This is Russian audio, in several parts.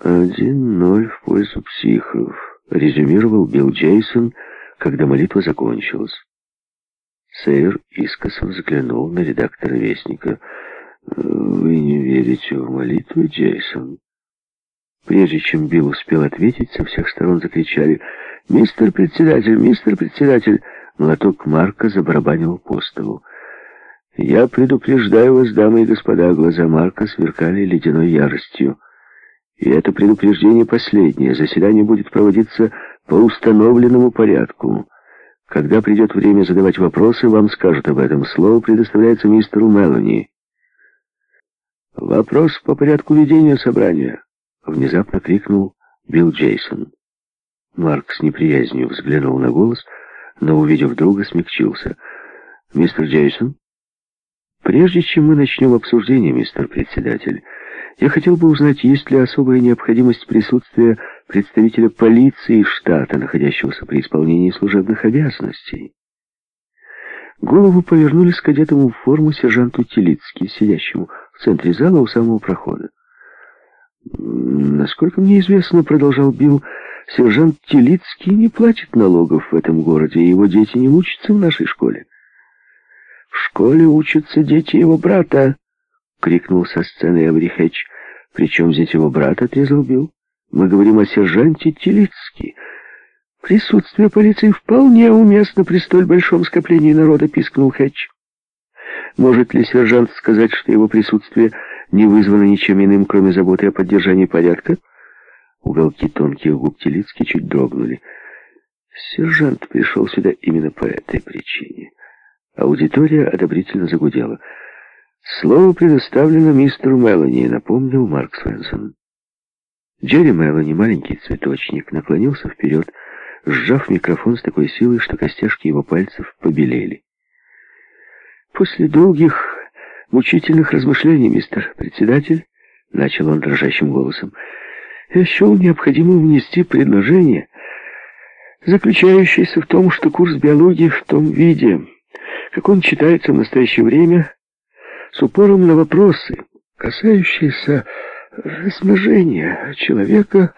«Один ноль в пользу психов», — резюмировал Билл Джейсон, когда молитва закончилась. Сейр искоса взглянул на редактора Вестника. «Вы не верите в молитву, Джейсон?» Прежде чем Билл успел ответить, со всех сторон закричали «Мистер председатель! Мистер председатель!» Молоток Марка забарабанил по столу. «Я предупреждаю вас, дамы и господа!» Глаза Марка сверкали ледяной яростью. И это предупреждение последнее. Заседание будет проводиться по установленному порядку. Когда придет время задавать вопросы, вам скажут об этом. Слово предоставляется мистеру Мелани. «Вопрос по порядку ведения собрания», — внезапно крикнул Билл Джейсон. Марк с неприязнью взглянул на голос, но, увидев друга, смягчился. «Мистер Джейсон?» «Прежде чем мы начнем обсуждение, мистер председатель, я хотел бы узнать, есть ли особая необходимость присутствия представителя полиции штата, находящегося при исполнении служебных обязанностей. Голову повернули с кадетом в форму сержанту Телицки, сидящему в центре зала у самого прохода. «Насколько мне известно, — продолжал Билл, — сержант Телицкий не платит налогов в этом городе, и его дети не учатся в нашей школе». «В школе учатся дети его брата!» — крикнул со сцены Эврихэтч. «Причем здесь его брат?» — отрезал Билл. «Мы говорим о сержанте Телицки. Присутствие полиции вполне уместно при столь большом скоплении народа», — пискнул Хэтч. «Может ли сержант сказать, что его присутствие не вызвано ничем иным, кроме заботы о поддержании порядка?» Уголки тонких губ Телицки чуть дрогнули. Сержант пришел сюда именно по этой причине. Аудитория одобрительно загудела. «Слово предоставлено мистеру Мелани», — напомнил Марк Свенсон. Джерри Мелани, маленький цветочник, наклонился вперед, сжав микрофон с такой силой, что костяшки его пальцев побелели. «После долгих, мучительных размышлений, мистер председатель», — начал он дрожащим голосом, — «я счел необходимым внести предложение, заключающееся в том, что курс биологии в том виде, как он читается в настоящее время, с упором на вопросы, касающиеся размножения человека,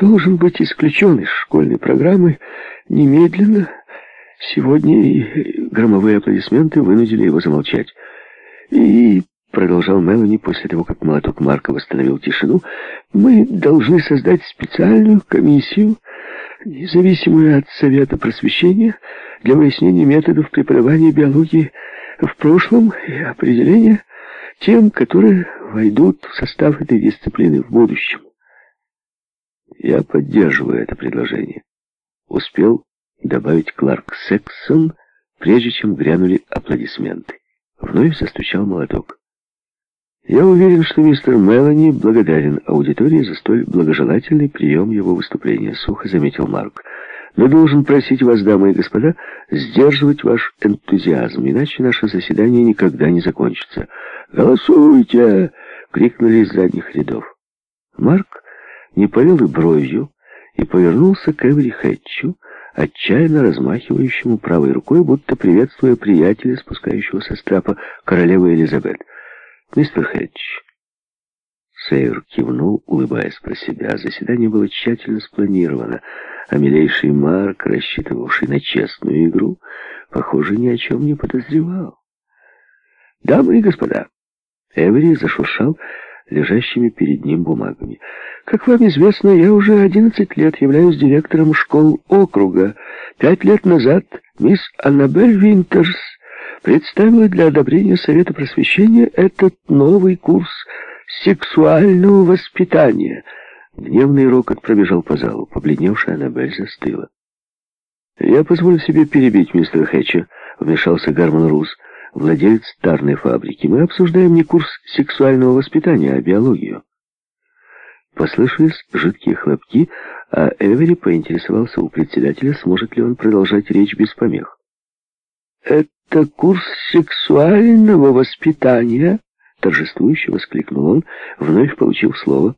должен быть исключен из школьной программы немедленно. Сегодня и громовые аплодисменты вынудили его замолчать. И, продолжал Мелани после того, как молоток Марка восстановил тишину, мы должны создать специальную комиссию, независимую от Совета просвещения, для выяснения методов преподавания биологии в прошлом и определения тем, которые войдут в состав этой дисциплины в будущем. Я поддерживаю это предложение. Успел добавить Кларк Сексон, прежде чем грянули аплодисменты. Вновь застучал молоток. Я уверен, что мистер Мелани благодарен аудитории за столь благожелательный прием его выступления, сухо заметил Марк. Но должен просить вас, дамы и господа, сдерживать ваш энтузиазм, иначе наше заседание никогда не закончится. «Голосуйте!» — крикнули из задних рядов. Марк не повел и бровью и повернулся к Эври Хэтчу, отчаянно размахивающему правой рукой, будто приветствуя приятеля, спускающегося с трапа королевы Элизабет. «Мистер Хэтч, Сейр кивнул, улыбаясь про себя. Заседание было тщательно спланировано, а милейший Марк, рассчитывавший на честную игру, похоже, ни о чем не подозревал. «Дамы и господа!» Эвери зашуршал лежащими перед ним бумагами. «Как вам известно, я уже одиннадцать лет являюсь директором школ округа. Пять лет назад мисс Аннабель Винтерс представила для одобрения Совета просвещения этот новый курс сексуального воспитания. Гневный рокот пробежал по залу. Побледневшая Аннабель застыла. «Я позволю себе перебить мистера Хэтча», — вмешался Гармон Рус, владелец тарной фабрики. «Мы обсуждаем не курс сексуального воспитания, а биологию». Послышались жидкие хлопки, а Эвери поинтересовался у председателя, сможет ли он продолжать речь без помех. «Это курс сексуального воспитания?» Торжествующе воскликнул он, вновь получив слово.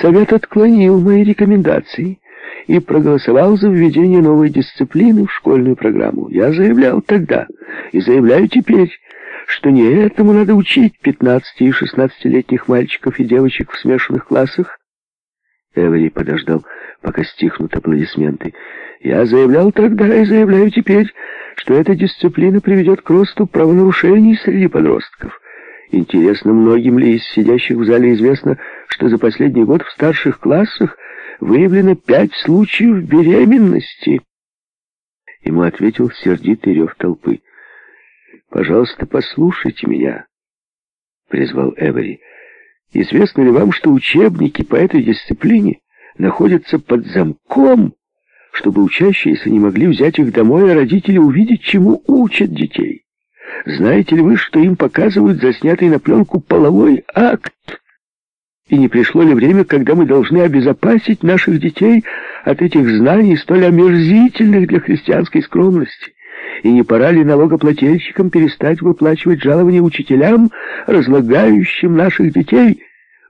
Совет отклонил мои рекомендации и проголосовал за введение новой дисциплины в школьную программу. Я заявлял тогда и заявляю теперь, что не этому надо учить 15 и 16-летних мальчиков и девочек в смешанных классах? Эвери подождал, пока стихнут аплодисменты. Я заявлял тогда и заявляю теперь, что эта дисциплина приведет к росту правонарушений среди подростков. Интересно, многим ли из сидящих в зале известно, что за последний год в старших классах выявлено пять случаев беременности? Ему ответил сердитый рев толпы. «Пожалуйста, послушайте меня», — призвал Эвери. «Известно ли вам, что учебники по этой дисциплине находятся под замком, чтобы учащиеся не могли взять их домой, а родители увидеть, чему учат детей? Знаете ли вы, что им показывают заснятый на пленку половой акт?» И не пришло ли время, когда мы должны обезопасить наших детей от этих знаний, столь омерзительных для христианской скромности? И не пора ли налогоплательщикам перестать выплачивать жалования учителям, разлагающим наших детей?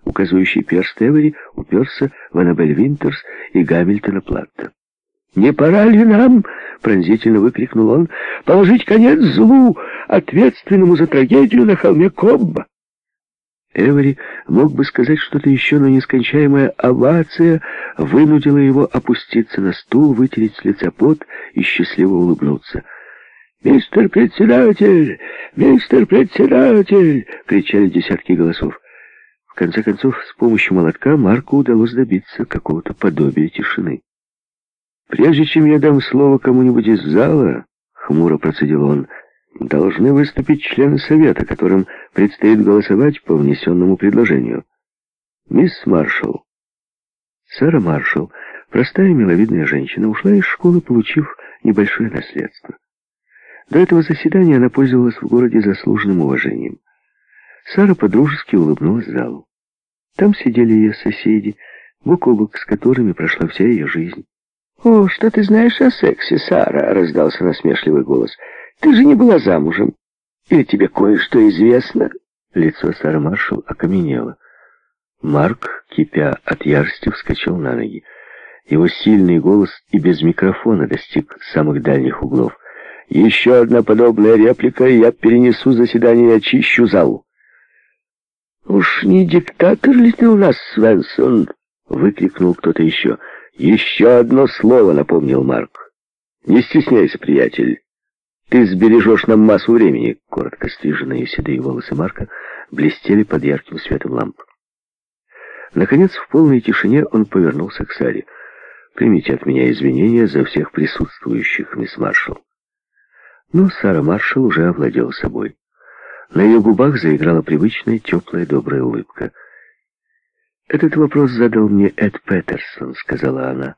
Указывающий перст Эвери уперся в Аннабель Винтерс и Гамильтона Платта. «Не пора ли нам, — пронзительно выкрикнул он, — положить конец злу, ответственному за трагедию на холме Кобба?» Эвери мог бы сказать что-то еще, но нескончаемая овация вынудила его опуститься на стул, вытереть с лица пот и счастливо улыбнуться. «Мистер председатель! Мистер председатель!» — кричали десятки голосов. В конце концов, с помощью молотка Марку удалось добиться какого-то подобия тишины. «Прежде чем я дам слово кому-нибудь из зала, — хмуро процедил он, — должны выступить члены совета, которым предстоит голосовать по внесенному предложению. Мисс Маршалл. Сара Маршалл, простая миловидная женщина, ушла из школы, получив небольшое наследство. До этого заседания она пользовалась в городе заслуженным уважением. Сара подружески улыбнулась залу. Там сидели ее соседи, бок о бок с которыми прошла вся ее жизнь. «О, что ты знаешь о сексе, Сара?» — раздался насмешливый голос. Ты же не была замужем. Или тебе кое-что известно?» Лицо Сары Маршал окаменело. Марк, кипя от ярости, вскочил на ноги. Его сильный голос и без микрофона достиг самых дальних углов. «Еще одна подобная реплика, и я перенесу заседание и очищу зал». «Уж не диктатор ли ты у нас, Свенсон?» — выкрикнул кто-то еще. «Еще одно слово», — напомнил Марк. «Не стесняйся, приятель. Ты сбережешь нам массу времени. Коротко стриженные седые волосы Марка блестели под ярким светом ламп. Наконец, в полной тишине он повернулся к Саре. «Примите от меня извинения за всех присутствующих, мисс Маршалл». Но Сара Маршалл уже овладела собой. На ее губах заиграла привычная, теплая, добрая улыбка. «Этот вопрос задал мне Эд Петерсон», — сказала она.